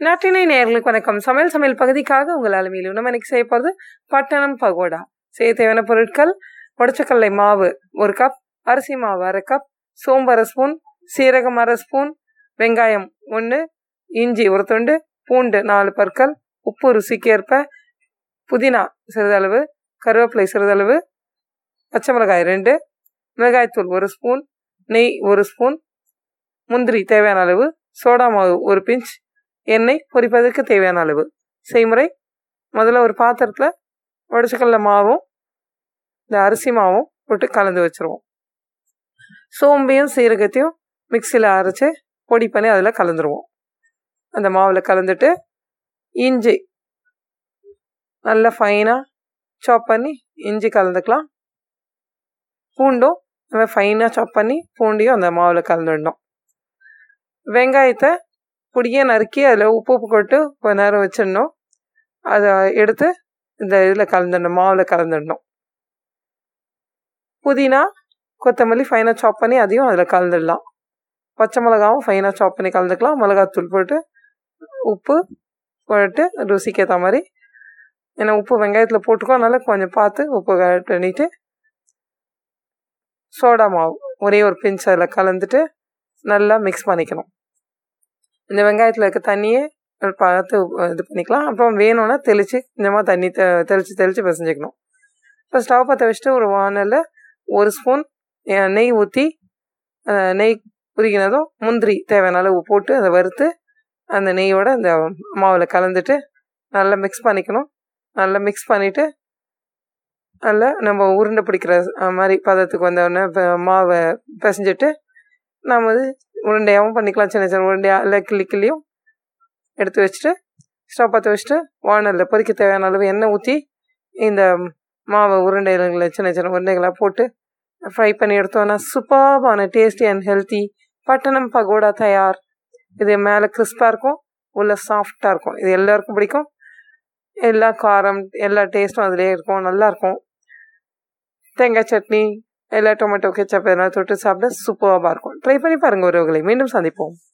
நாட்டினை நேர்களுக்கு வணக்கம். சமையல் சமையல் பகுதிக்காக உங்கள் அலுமையில் நம்ம இன்னைக்கு செய்ய போகிறது பட்டணம் பகோடா. செய்ய தேவையான பொருட்கள் உடச்சக்கல்லை மாவு ஒரு கப் அரிசி மாவு அரை கப் சோம்பு அரை ஸ்பூன் சீரகம் அரை ஸ்பூன் வெங்காயம் ஒன்று இஞ்சி ஒரு துண்டு பூண்டு நாலு பற்கள் உப்பு ருசிக்கேற்ப புதினா சிறிதளவு கருவேப்பிலை சிறிதளவு பச்சை மிளகாய் ரெண்டு மிளகாய்த்தூள் ஒரு ஸ்பூன் நெய் ஒரு ஸ்பூன் முந்திரி தேவையான அளவு சோடா மாவு ஒரு பிஞ்ச் எண்ணெய் பொரிப்பதற்கு தேவையான அளவு. செய்முறை முதல்ல ஒரு பாத்திரத்தில் உடச்சக்கல்ல மாவும் இந்த அரிசி மாவும் போட்டு கலந்து வச்சுருவோம். சோம்பையும் சீரகத்தையும் மிக்சியில் அரைச்சி பொடி பண்ணி அதில் கலந்துருவோம். அந்த மாவில் கலந்துட்டு இஞ்சி நல்லா ஃபைனாக சாப் பண்ணி இஞ்சி கலந்துக்கலாம். பூண்டும் நம்ம ஃபைனாக சாப் பண்ணி பூண்டையும் அந்த மாவில் கலந்துடணும். வெங்காயத்தை பொடியை நறுக்கி அதில் உப்பு உப்பு கொட்டு கொஞ்ச நேரம் வச்சிடணும். அதை எடுத்து இந்த இதில் கலந்துடணும் மாவில் கலந்துடணும். புதினா கொத்தமல்லி ஃபைனாக சாப் பண்ணி அதையும் அதில் கலந்துடலாம். பச்சை மிளகாவும் ஃபைனாக சாப் பண்ணி கலந்துக்கலாம். மிளகாத்தூள் போட்டு உப்பு போட்டு ருசிக்கு ஏற்ற மாதிரி. ஏன்னா உப்பு வெங்காயத்தில் போட்டுக்கோ அதனால் கொஞ்சம் பார்த்து உப்பு பண்ணிவிட்டு சோடா மாவு ஒரே ஒரு பிஞ்ச் அதில் கலந்துட்டு நல்லா மிக்ஸ் பண்ணிக்கணும். இந்த வெங்காயத்தில் இருக்க தண்ணியே பார்த்து இது பண்ணிக்கலாம். அப்புறம் வேணும்னா தெளித்து கொஞ்சமாக தண்ணி தெ தெளித்து தெளித்து பிசைஞ்சிக்கணும். இப்போ ஸ்டவ் பற்ற வச்சுட்டு ஒரு வானலில் ஒரு ஸ்பூன் நெய் ஊற்றி நெய் உருகினதும் முந்திரி தேவையான அளவு போட்டு அதை வறுத்து அந்த நெய்யோட அந்த மாவில் கலந்துட்டு நல்லா மிக்ஸ் பண்ணிக்கணும். நல்லா மிக்ஸ் பண்ணிவிட்டு நல்லா நம்ம உருண்டை பிடிக்கிற மாதிரி பதத்துக்கு வந்தோடனே மாவை பிசைஞ்சிட்டு நம்ம வந்து உருண்டையாகவும் பண்ணிக்கலாம் சின்ன சின்ன உருண்டையாக இல்லை கிள்ளி கிள்ளியும் எடுத்து வச்சுட்டு ஸ்டவ் பற்ற வச்சுட்டு வானலில் பொறிக்க தேவையான அளவு எண்ணெய் ஊற்றி இந்த மாவை உருண்டைகளை சின்ன சின்ன உருண்டைகளாக போட்டு ஃப்ரை பண்ணி எடுத்தோன்னா சூப்பர்பான டேஸ்டி அண்ட் ஹெல்த்தி பட்டணம் பகோடா தயார். இது மேலே கிறிஸ்பாக இருக்கும் உள்ளே சாஃப்டாக இருக்கும். இது எல்லாருக்கும் பிடிக்கும். எல்லா காரம் எல்லா டேஸ்ட்டும் அதிலே இருக்கும் நல்லாயிருக்கும் தேங்காய் சட்னி எல்லா டொமேட்டோ கெச்சப் எதனால் தொட்டு சாப்பிட சூப்பராக இருக்கும். ட்ரை பண்ணி பாருங்கள் உறவுகளை. மீண்டும் சந்திப்போம்.